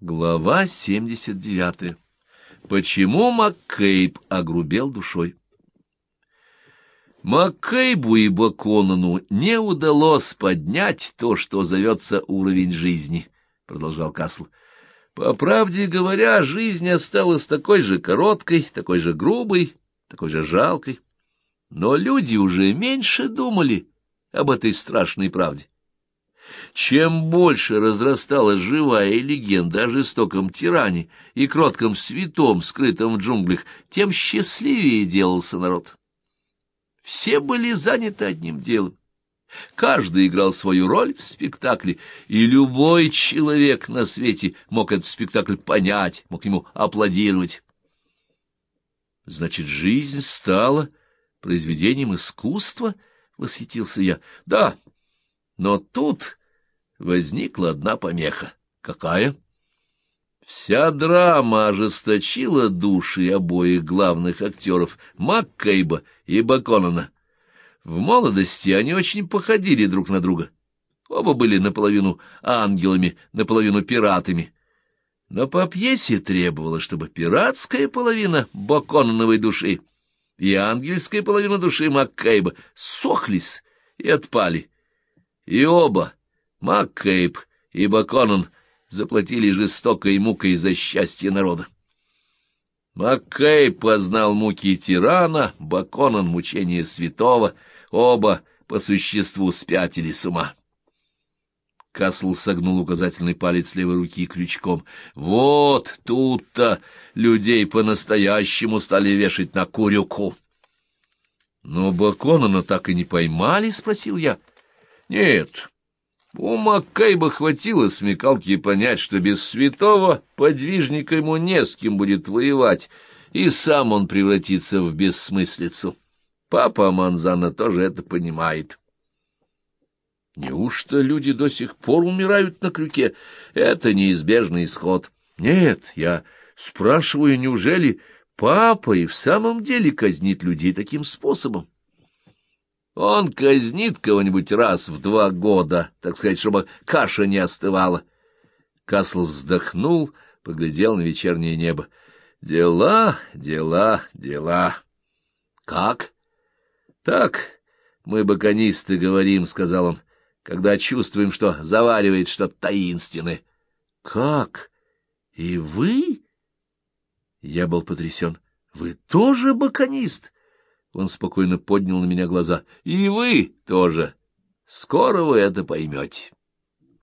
Глава 79. Почему Маккейб огрубел душой? Маккейбу и Баконану не удалось поднять то, что зовется уровень жизни, — продолжал Касл. По правде говоря, жизнь осталась такой же короткой, такой же грубой, такой же жалкой. Но люди уже меньше думали об этой страшной правде. Чем больше разрасталась живая легенда о жестоком тиране и кротком святом, скрытом в джунглях, тем счастливее делался народ. Все были заняты одним делом. Каждый играл свою роль в спектакле, и любой человек на свете мог этот спектакль понять, мог ему аплодировать. Значит, жизнь стала произведением искусства? — восхитился я. — Да, но тут возникла одна помеха. Какая? Вся драма ожесточила души обоих главных актеров, Маккейба и Баконана. В молодости они очень походили друг на друга. Оба были наполовину ангелами, наполовину пиратами. Но по пьесе требовалось, чтобы пиратская половина Баконановой души и ангельская половина души Маккейба сохлись и отпали. И оба Маккейб и Баконан заплатили жестокой мукой за счастье народа. Маккейб познал муки тирана, Баконан — мучения святого, оба по существу спятили с ума. Касл согнул указательный палец левой руки крючком. «Вот тут-то людей по-настоящему стали вешать на курюку». «Но Баконана так и не поймали?» — спросил я. «Нет, у Маккайба хватило смекалки понять, что без святого подвижника ему не с кем будет воевать, и сам он превратится в бессмыслицу. Папа Манзана тоже это понимает. Неужто люди до сих пор умирают на крюке? Это неизбежный исход. Нет, я спрашиваю, неужели папа и в самом деле казнит людей таким способом? Он казнит кого-нибудь раз в два года, так сказать, чтобы каша не остывала. Касл вздохнул, поглядел на вечернее небо. Дела, дела, дела. Как? Так, мы, баконисты, говорим, — сказал он, — когда чувствуем, что заваривает что-то таинственное. Как? И вы? Я был потрясен. Вы тоже баконист? — он спокойно поднял на меня глаза. — И вы тоже. Скоро вы это поймете.